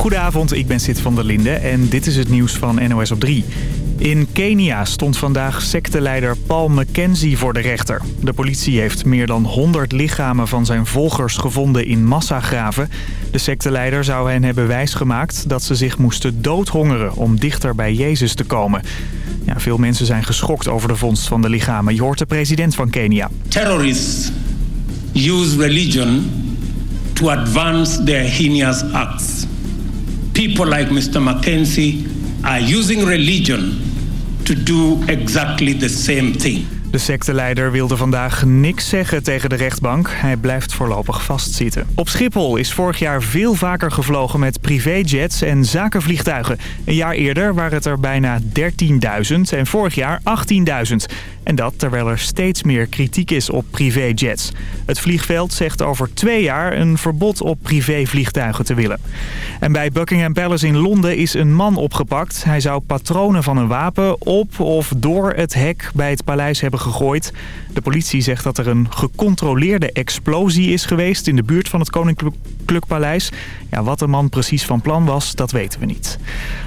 Goedenavond, ik ben Sid van der Linde en dit is het nieuws van NOS op 3. In Kenia stond vandaag secteleider Paul McKenzie voor de rechter. De politie heeft meer dan 100 lichamen van zijn volgers gevonden in massagraven. De secteleider zou hen hebben wijsgemaakt dat ze zich moesten doodhongeren om dichter bij Jezus te komen. Ja, veel mensen zijn geschokt over de vondst van de lichamen. Je hoort de president van Kenia. Terrorists use religion to advance their heinous acts. People like Mr. Mackenzie are using religion to do exactly the same thing. De secteleider wilde vandaag niks zeggen tegen de rechtbank. Hij blijft voorlopig vastzitten. Op Schiphol is vorig jaar veel vaker gevlogen met privéjets en zakenvliegtuigen. Een jaar eerder waren het er bijna 13.000 en vorig jaar 18.000. En dat terwijl er steeds meer kritiek is op privéjets. Het vliegveld zegt over twee jaar een verbod op privévliegtuigen te willen. En bij Buckingham Palace in Londen is een man opgepakt. Hij zou patronen van een wapen op of door het hek bij het paleis hebben gegooid. De politie zegt dat er een gecontroleerde explosie is geweest in de buurt van het Koninklijk Paleis. Ja, wat de man precies van plan was, dat weten we niet.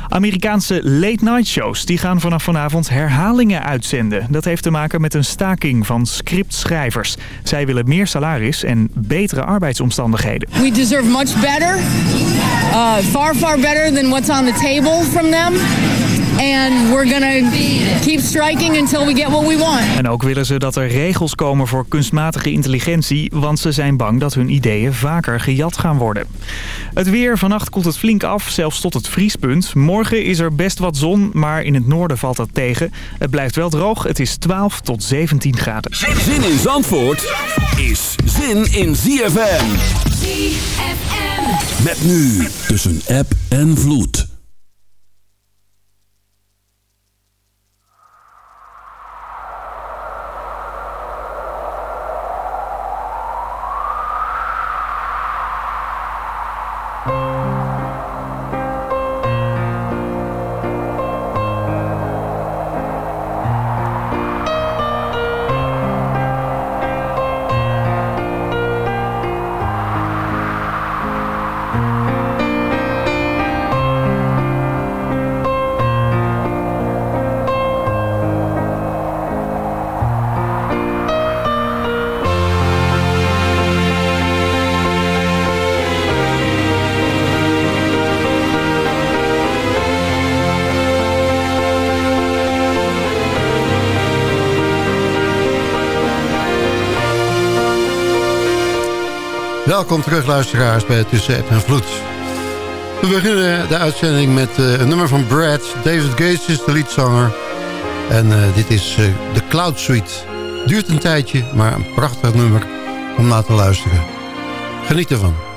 Amerikaanse late-night shows die gaan vanaf vanavond herhalingen uitzenden. Dat heeft te maken met een staking van scriptschrijvers. Zij willen meer salaris en betere arbeidsomstandigheden. We deserve much better, uh, far far better than what's on the table from them. And we're gonna keep striking until we get what we want. En ook willen ze dat er regels komen voor kunstmatige intelligentie... want ze zijn bang dat hun ideeën vaker gejat gaan worden. Het weer, vannacht koelt het flink af, zelfs tot het vriespunt. Morgen is er best wat zon, maar in het noorden valt dat tegen. Het blijft wel droog, het is 12 tot 17 graden. Zin in Zandvoort is zin in ZFM. ZFM. Met nu tussen app en vloed. Welkom terug luisteraars bij Tussen App en Vloed. We beginnen de uitzending met uh, een nummer van Brad. David Gates is de liedzanger. En uh, dit is de Cloud Suite. Duurt een tijdje, maar een prachtig nummer om naar te luisteren. Geniet ervan.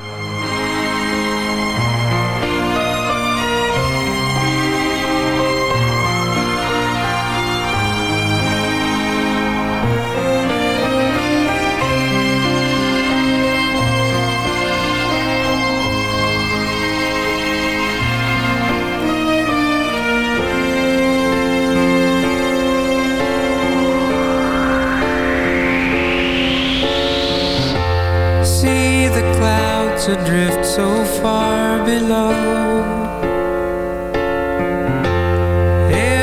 Far below.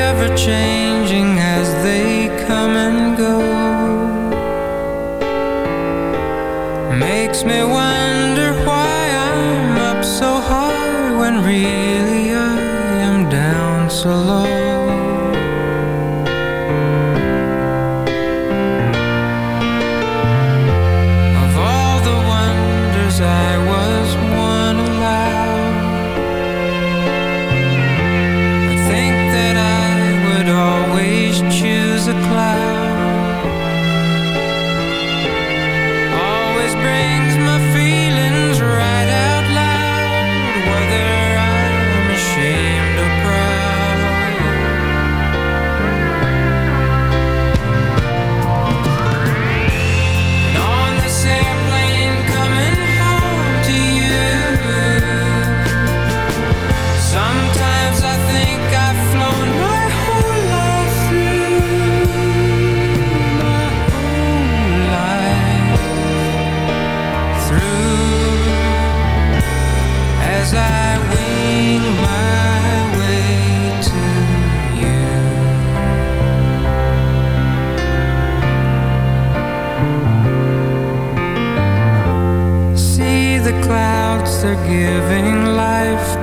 Ever changing as they come and go. Makes me wonder why I'm up so high When really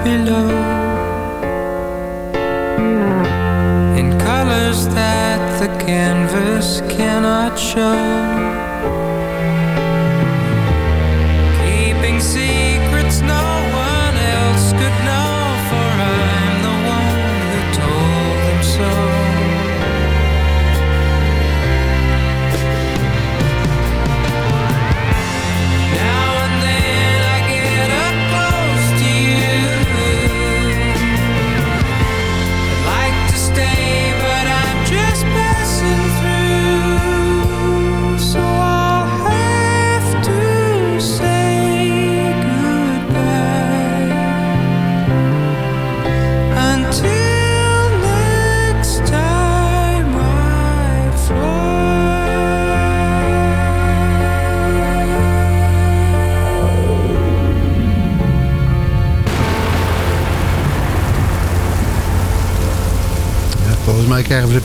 below in colors that the canvas cannot show.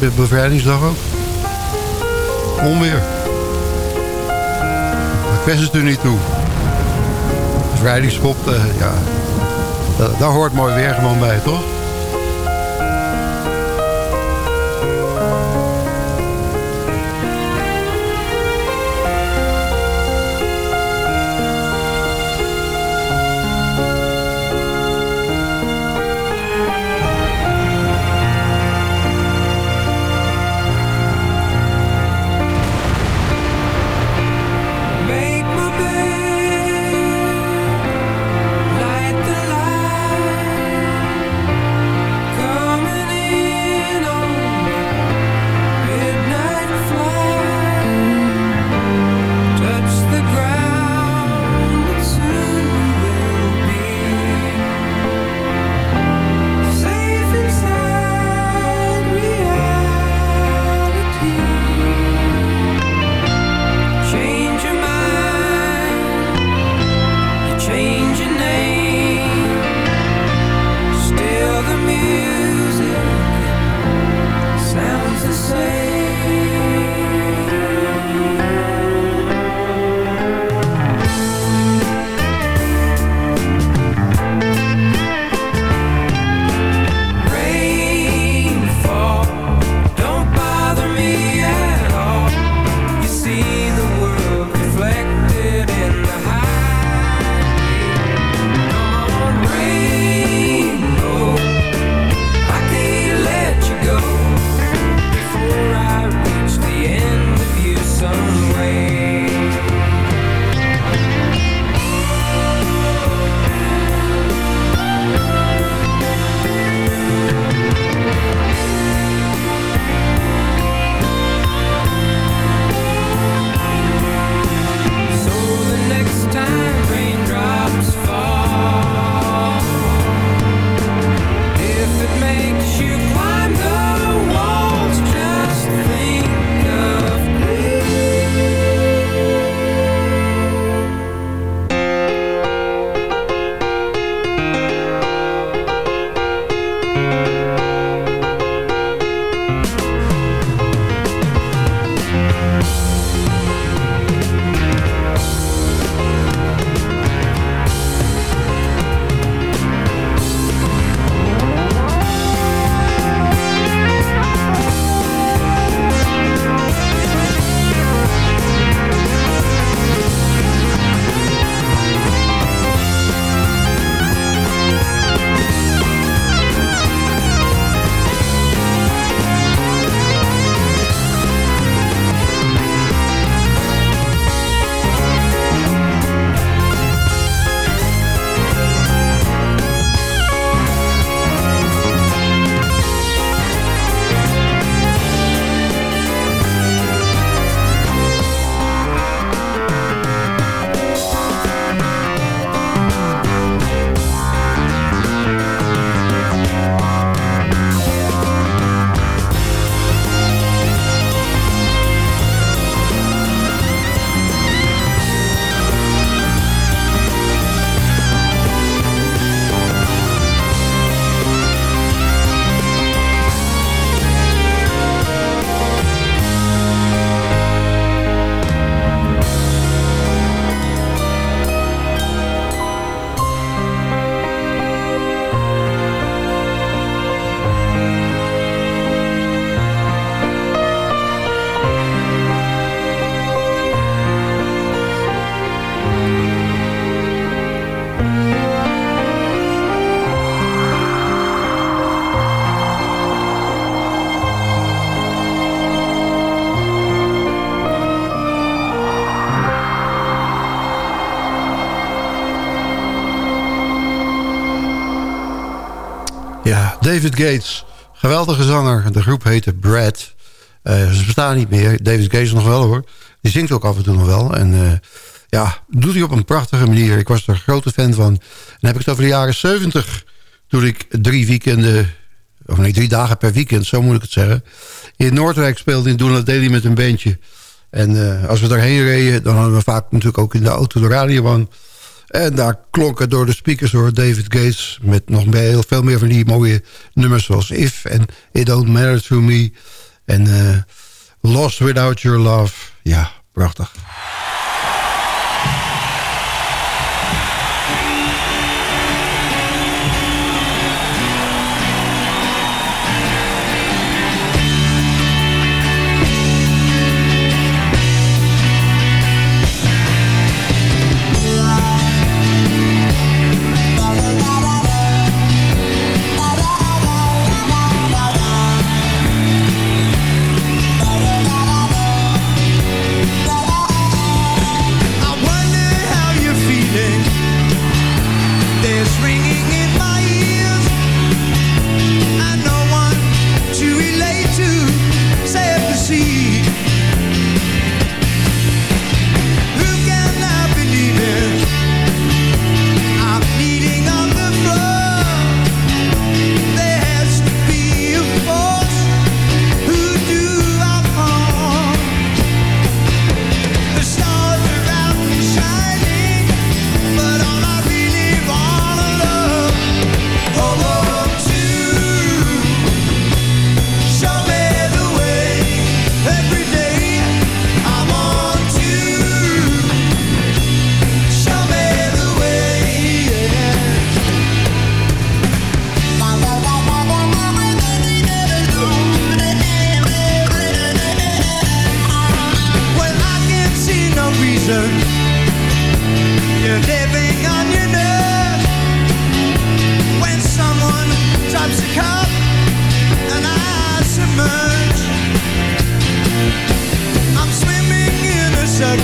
De bevrijdingsdag ook. Onweer. Het er niet toe. Bevrijdingspop, uh, ja, daar hoort mooi weer gewoon bij, toch? David Gates. Geweldige zanger. De groep heette Brad. Uh, ze bestaan niet meer. David Gates nog wel hoor. Die zingt ook af en toe nog wel. En uh, ja, doet hij op een prachtige manier. Ik was er een grote fan van. En dan heb ik het over de jaren 70. Toen ik drie weekenden... Of nee, drie dagen per weekend, zo moet ik het zeggen. In Noordwijk speelde in Doen dat deed hij met een bandje. En uh, als we daarheen reden, dan hadden we vaak natuurlijk ook in de auto de radio aan. En daar klonken door de speakers door David Gates... met nog heel veel meer van die mooie nummers zoals If en It Don't Matter To Me... en uh, Lost Without Your Love. Ja, prachtig.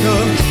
Jacob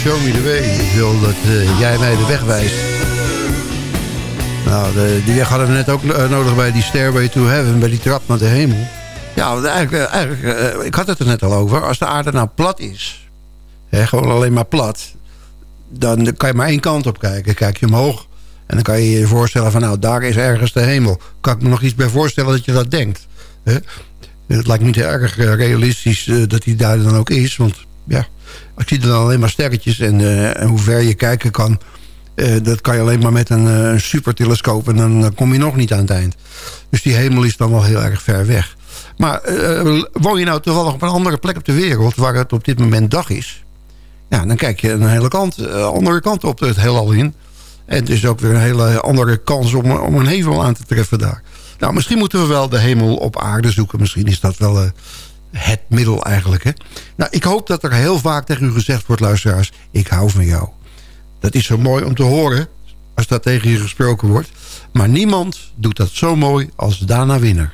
Show Me The Way. Ik wil dat uh, jij mij de weg wijst. Nou, die weg hadden we net ook uh, nodig bij die Stairway to Heaven. Bij die trap naar de hemel. Ja, eigenlijk, uh, eigenlijk ik had het er net al over. Als de aarde nou plat is. Hè, gewoon alleen maar plat. dan kan je maar één kant op kijken. Kijk je omhoog en dan kan je je voorstellen van... nou, daar is ergens de hemel. Kan ik me nog iets bij voorstellen dat je dat denkt. Hè? Het lijkt niet erg eh, realistisch dat die daar dan ook is. Want ja, ik zie dan alleen maar sterretjes. En, uh, en hoe ver je kijken kan... dat kan je alleen maar met een, een supertelescoop. En dan kom je nog niet aan het eind. Dus die hemel is dan wel heel erg ver weg. Maar woon je nou toevallig op een andere plek op de wereld... waar het op dit moment dag is... Ja, dan kijk je een hele kant, andere kant op het heelal in. En het is ook weer een hele andere kans om, om een hevel aan te treffen daar. Nou, misschien moeten we wel de hemel op aarde zoeken. Misschien is dat wel uh, het middel eigenlijk. Hè? Nou, ik hoop dat er heel vaak tegen u gezegd wordt, luisteraars... ik hou van jou. Dat is zo mooi om te horen, als dat tegen je gesproken wordt. Maar niemand doet dat zo mooi als Dana Winner.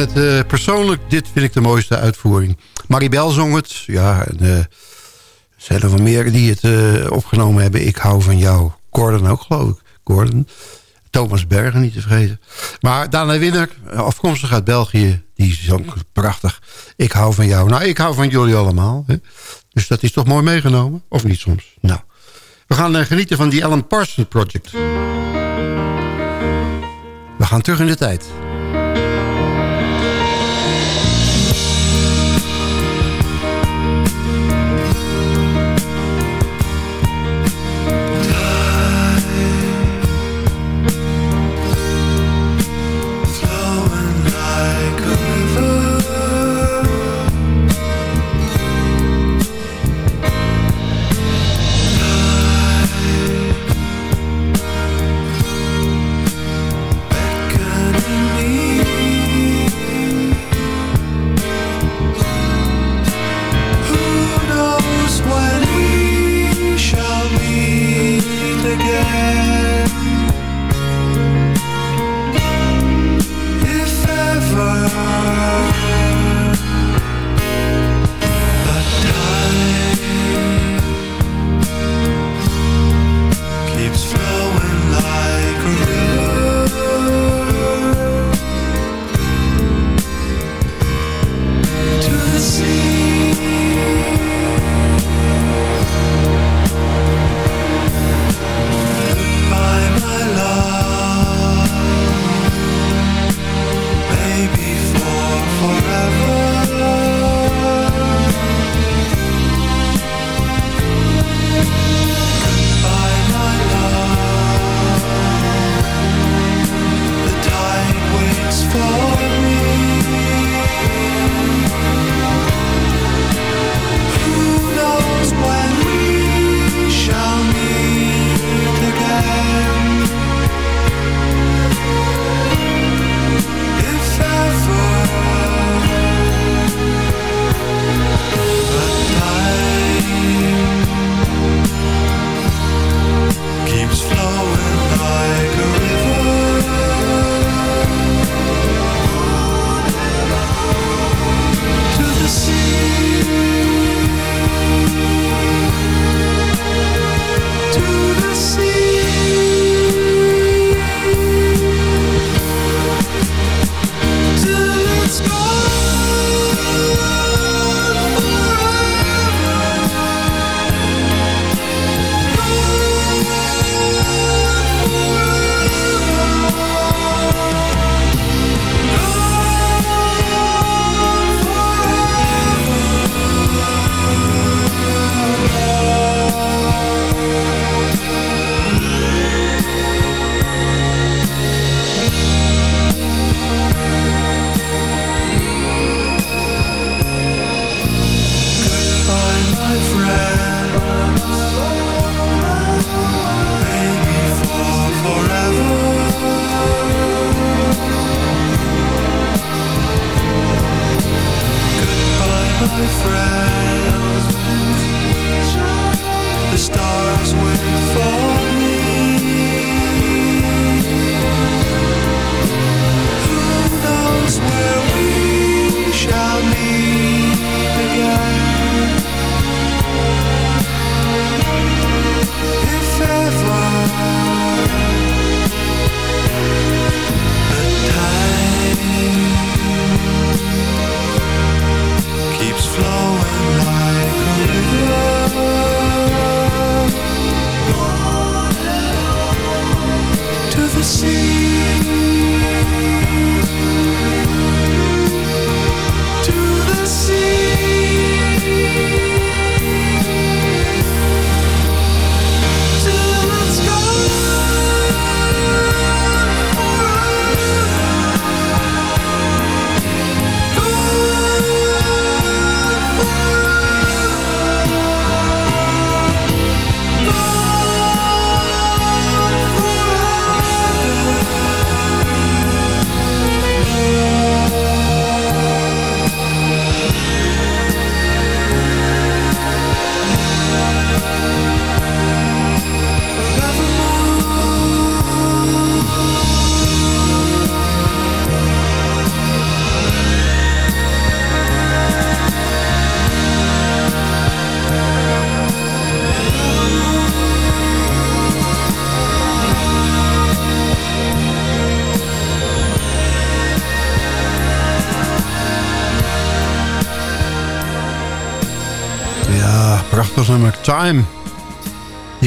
Het uh, persoonlijk, dit vind ik de mooiste uitvoering. Maribel zong het. Ja, en, er zijn er wel meer die het uh, opgenomen hebben. Ik hou van jou. Gordon ook, geloof ik. Gordon. Thomas Bergen, niet te vergeten. Maar Dana Winner, afkomstig uit België... die zong prachtig. Ik hou van jou. Nou, ik hou van jullie allemaal. Hè? Dus dat is toch mooi meegenomen? Of niet soms? Nou, we gaan genieten van die Alan Parsons Project. We gaan terug in de tijd.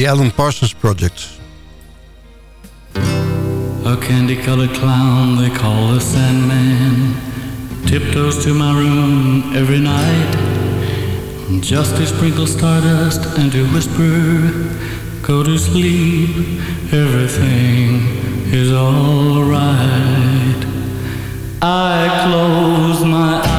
The Alan Parsons Project. A candy-colored clown they call the Sandman. Tiptoes to my room every night. Just to sprinkle stardust and to whisper Go to sleep, everything is alright I close my eyes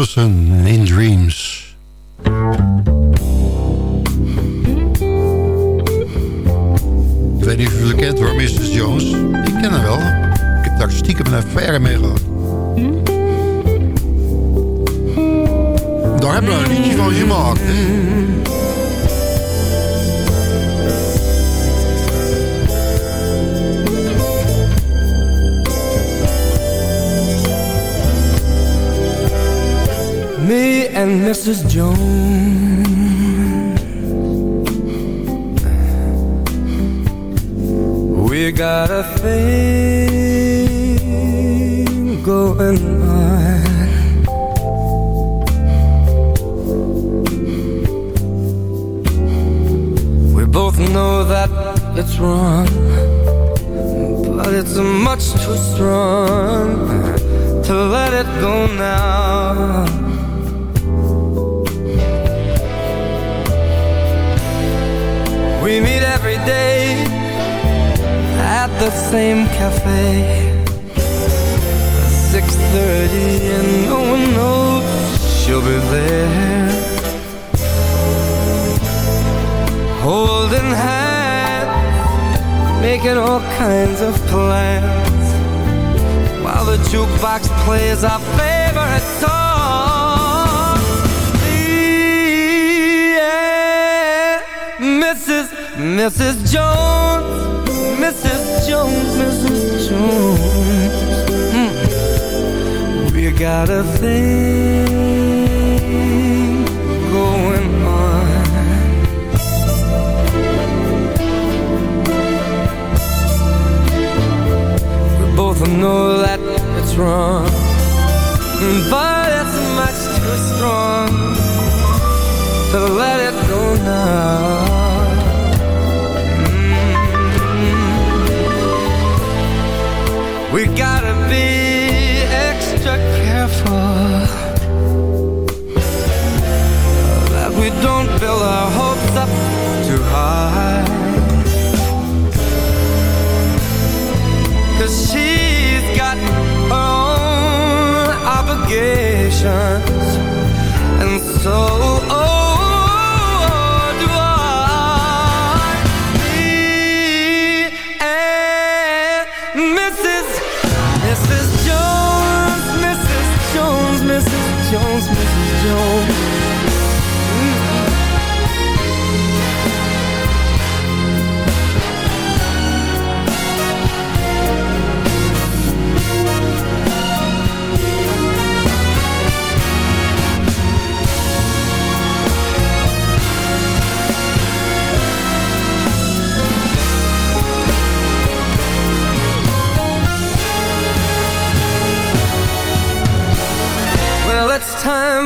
Robinson in Dreams. Mrs. Jones lot of things.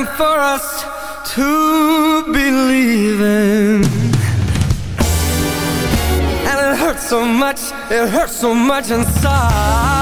For us to believe in. And it hurts so much, it hurts so much inside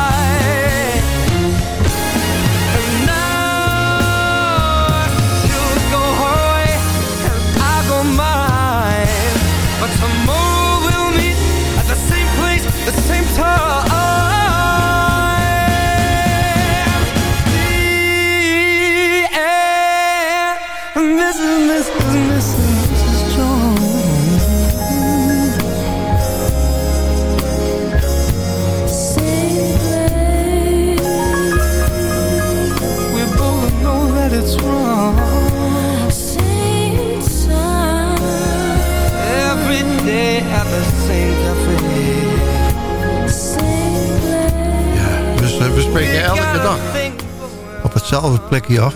plekje.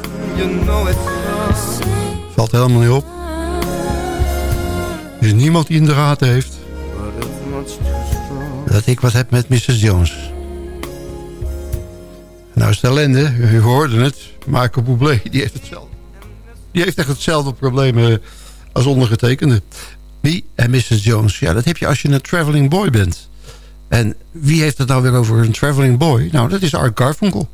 Valt helemaal niet op. Er is niemand die in de gaten heeft dat ik wat heb met Mrs. Jones. Nou is de ellende, u hoorde het, Marco Bublé, die heeft hetzelfde. Die heeft echt hetzelfde probleem eh, als ondergetekende. Me en Mrs. Jones, ja, dat heb je als je een traveling boy bent. En wie heeft het nou weer over een traveling boy? Nou, dat is Art Garfunkel.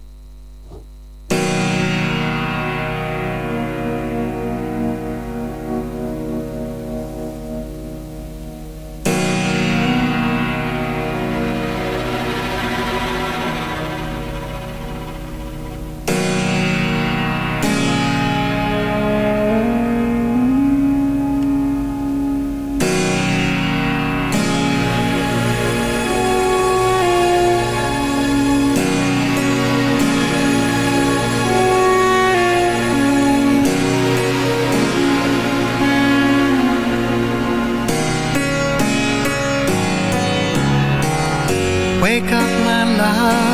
heart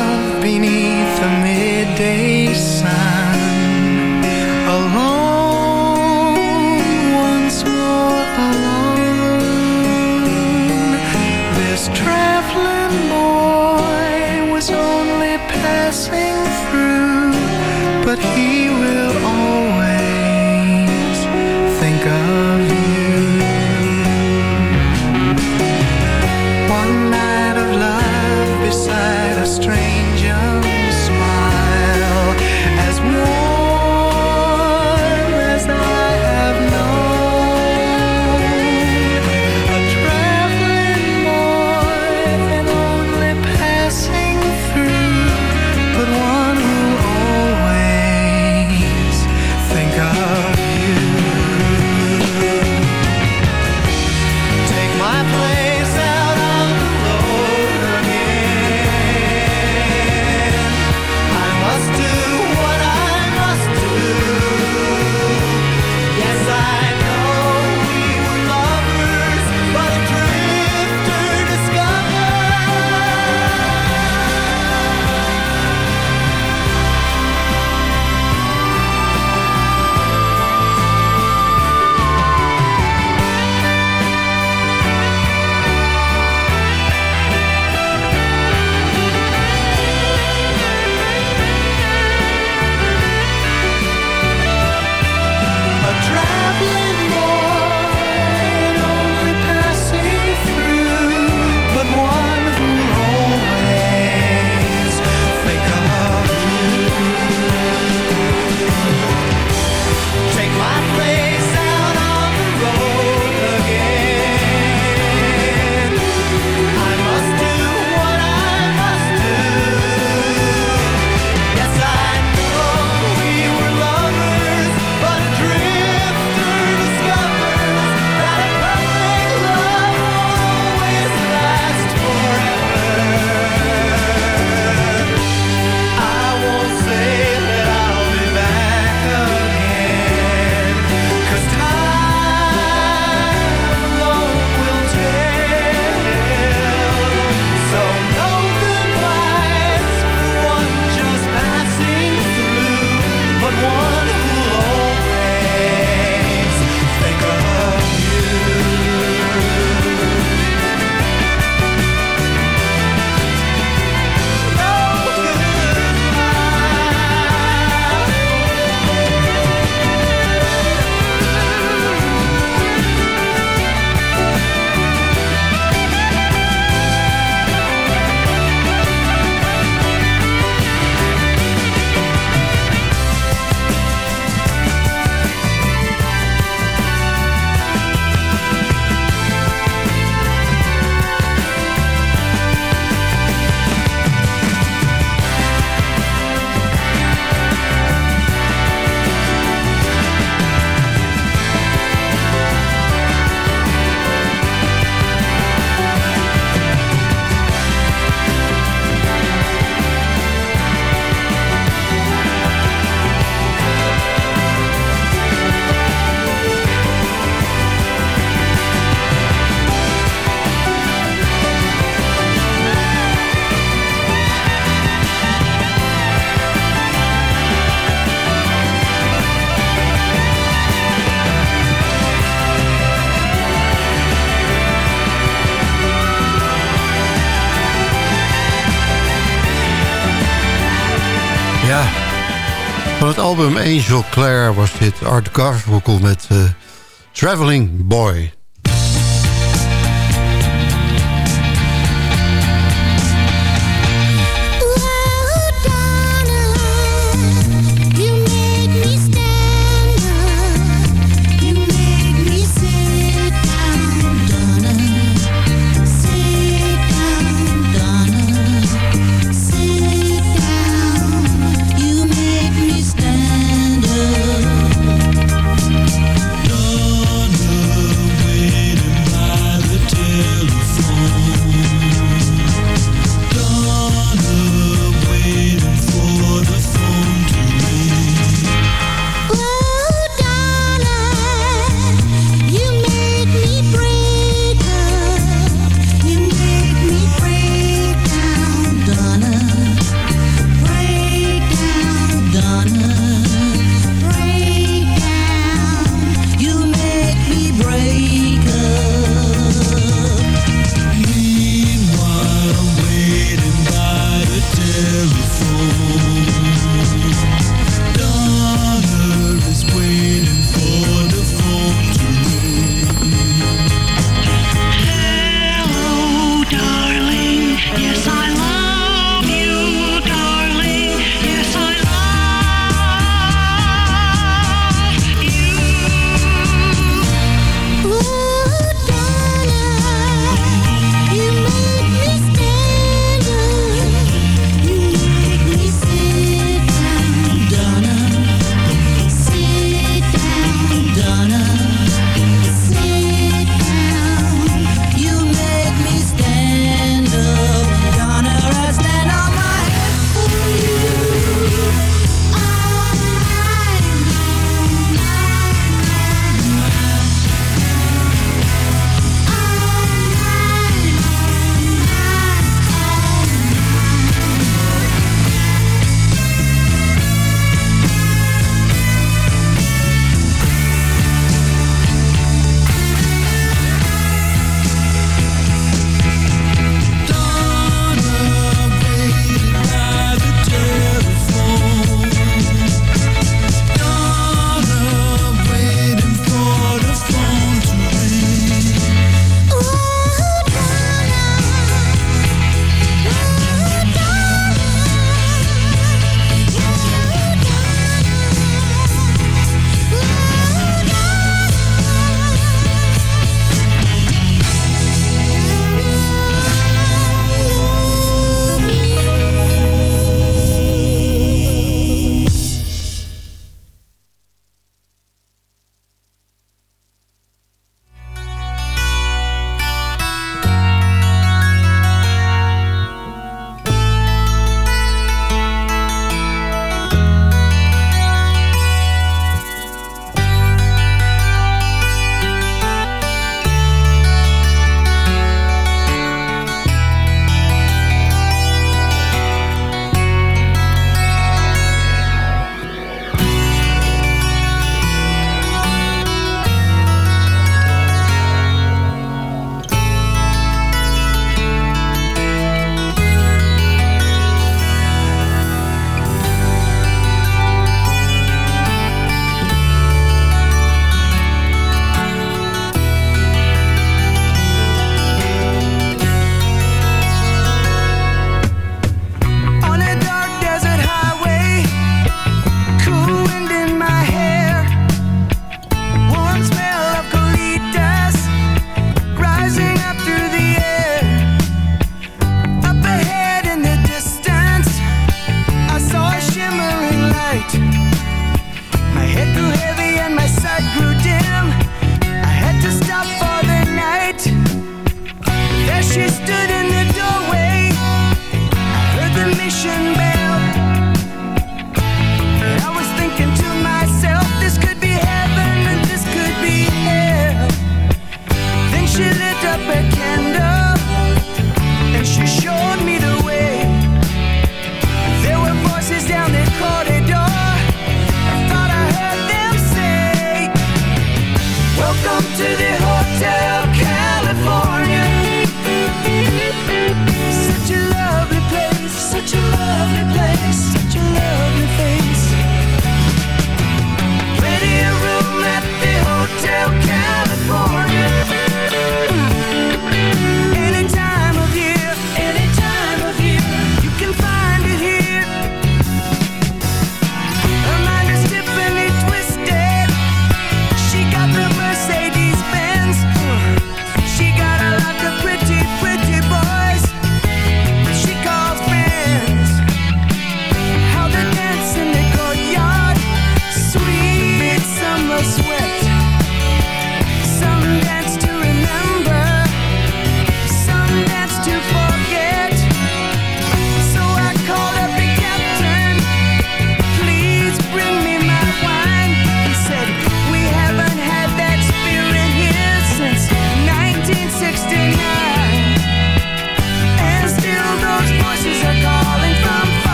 album Angel Claire was dit Art Garfunkel met uh, Traveling Boy.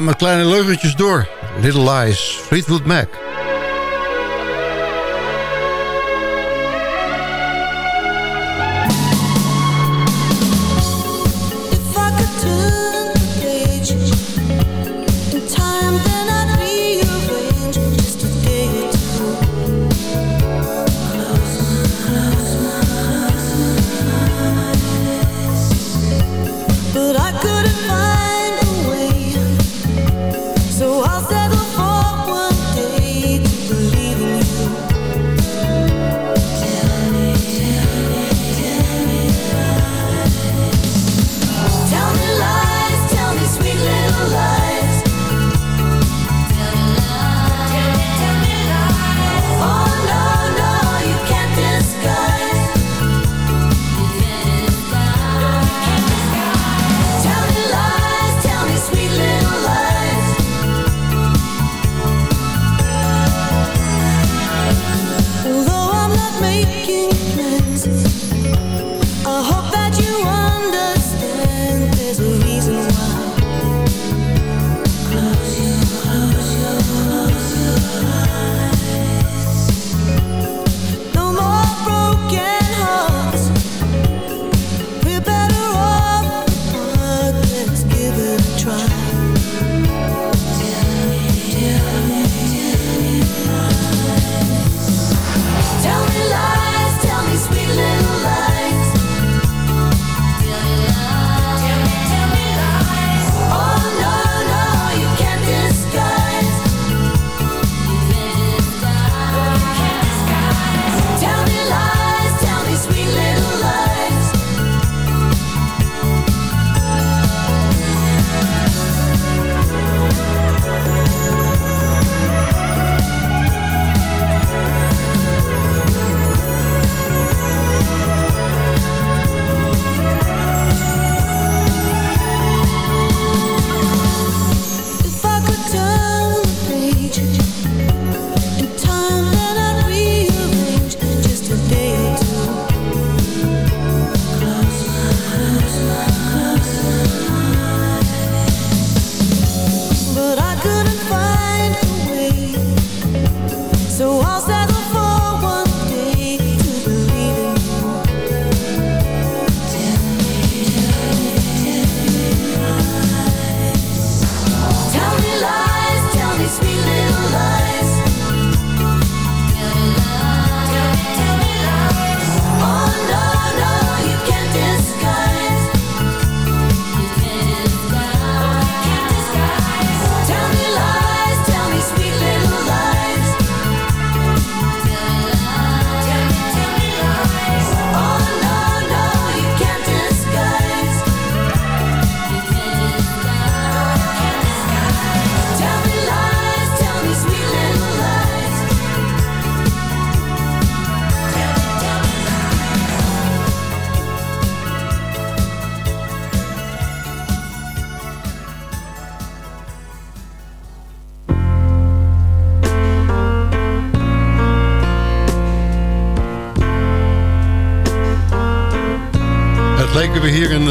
Gaan met kleine leugentjes door. Little Lies, Fleetwood Mac.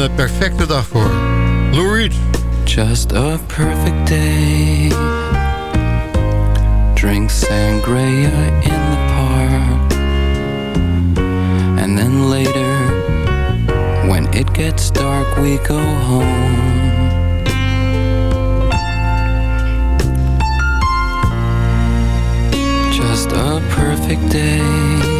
perfecte dag voor. Lou Reed. Just a perfect day. Drink sangria in the park. And then later, when it gets dark, we go home. Just a perfect day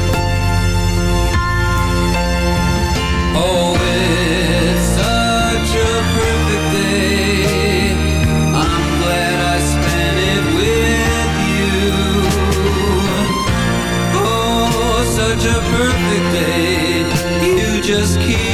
just keep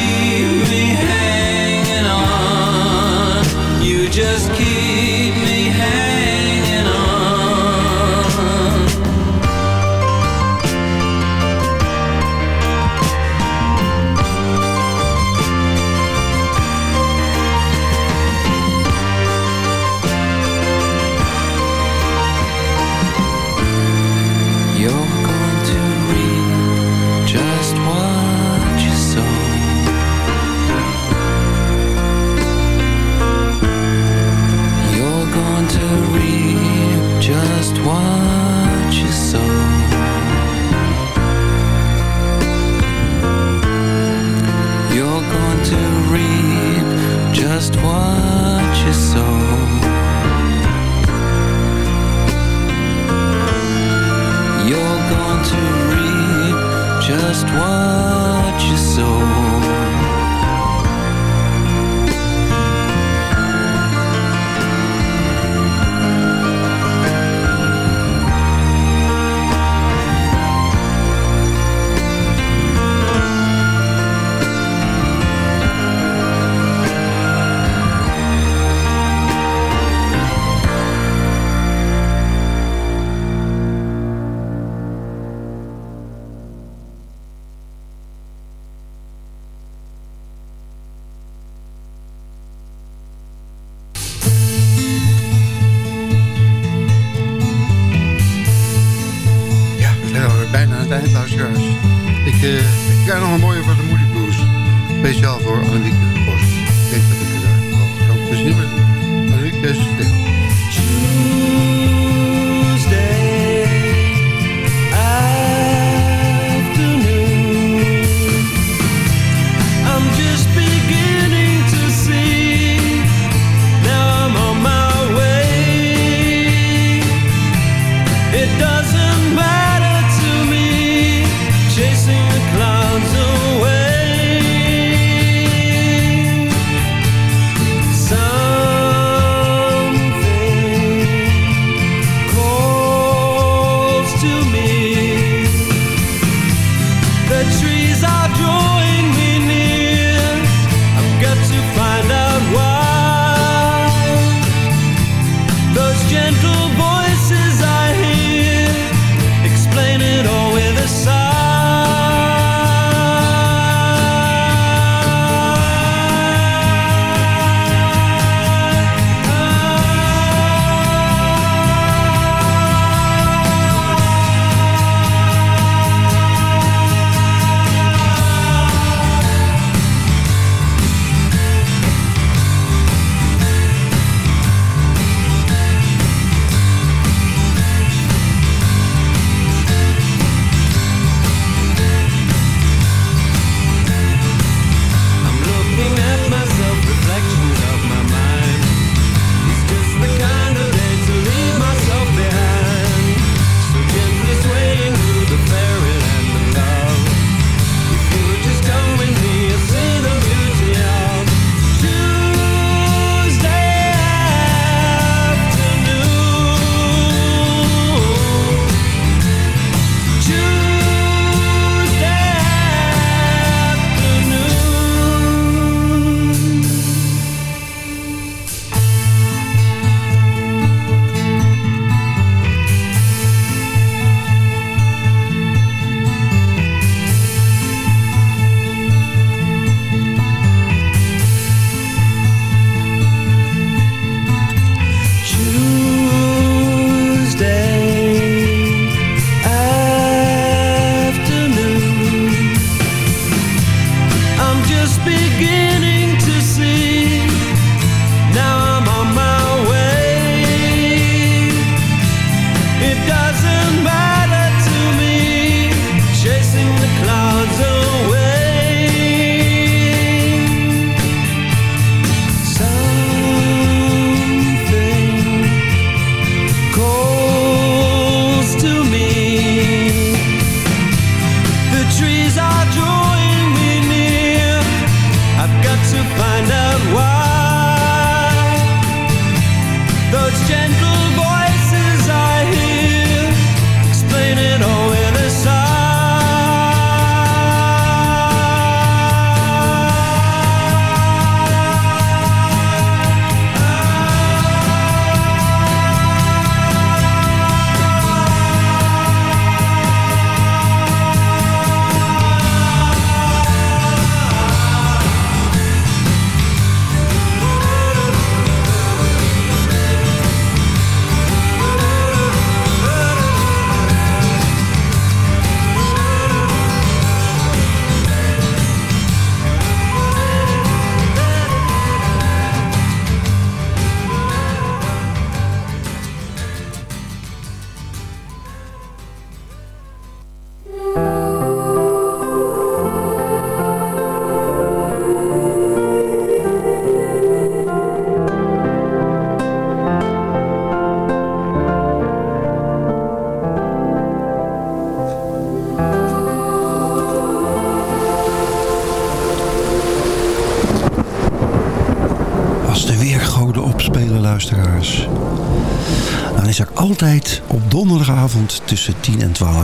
just what you saw.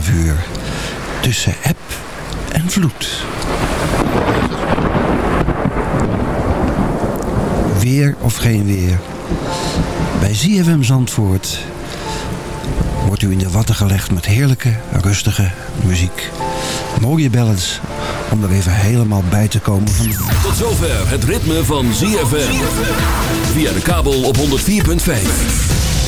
12 uur. Tussen app en vloed. Weer of geen weer. Bij ZFM Zandvoort wordt u in de watten gelegd met heerlijke, rustige muziek. Mooie ballads om er even helemaal bij te komen van Tot zover het ritme van ZFM. Via de kabel op 104.5.